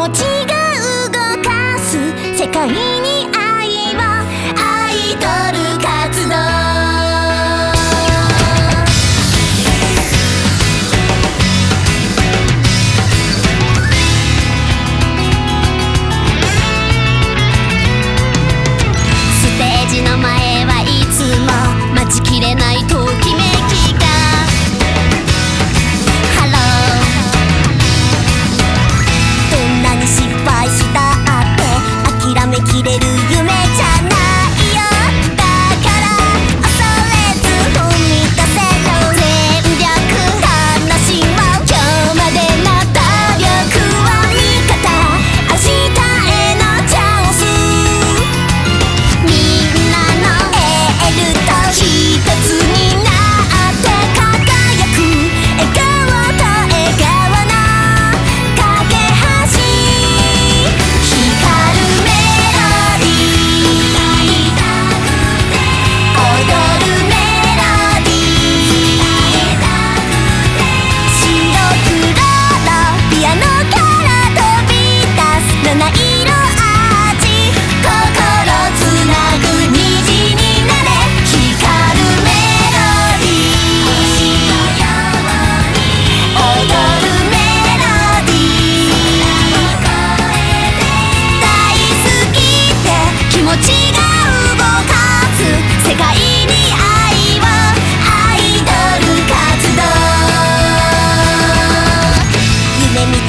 持ちが動かす世界に愛をアイドル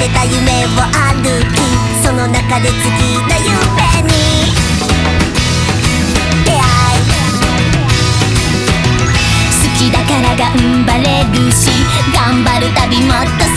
てた夢を歩きその中で次の夢に出会い好きだから頑張れるし頑張るたびもっと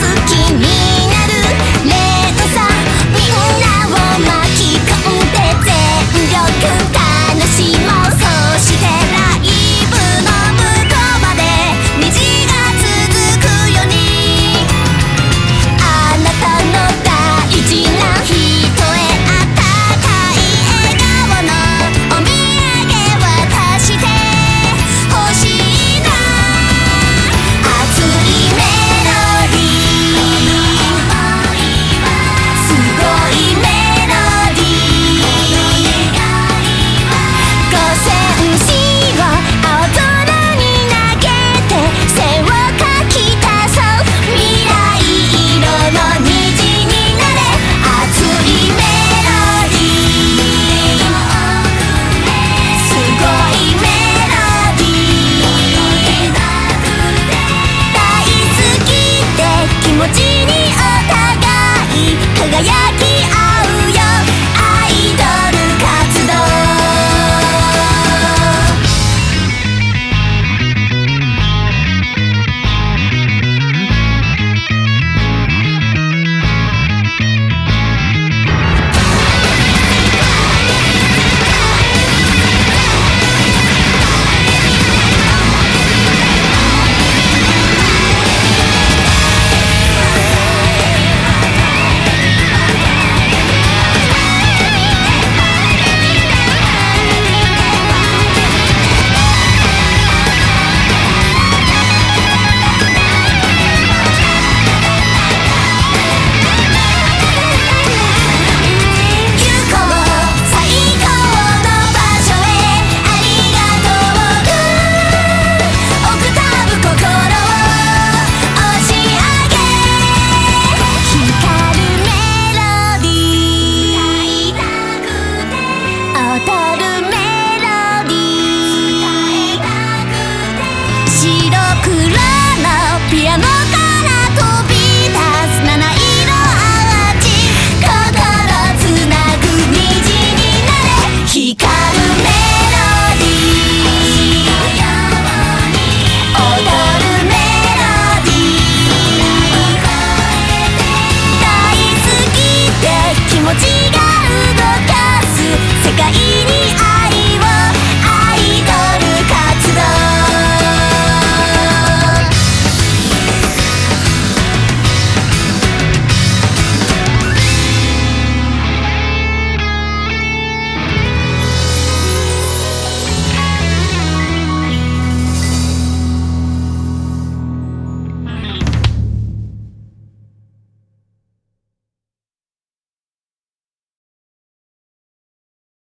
真っピアノが